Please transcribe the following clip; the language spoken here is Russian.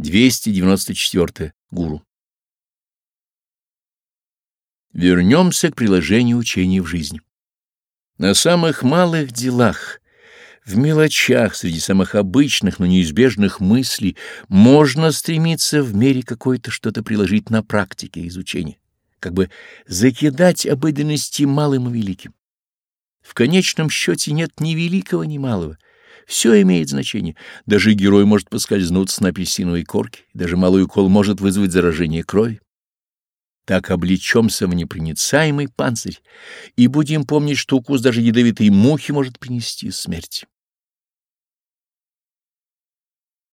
294. Гуру. Вернемся к приложению учения в жизни. На самых малых делах, в мелочах, среди самых обычных, но неизбежных мыслей, можно стремиться в мере какой-то что-то приложить на практике изучения, как бы закидать обыденности малым и великим. В конечном счете нет ни великого, ни малого — все имеет значение. Даже герой может поскользнуться на апельсиновой корке, даже малый укол может вызвать заражение крови. Так облечемся в непроницаемый панцирь и будем помнить, что укус даже ядовитой мухи может принести смерть.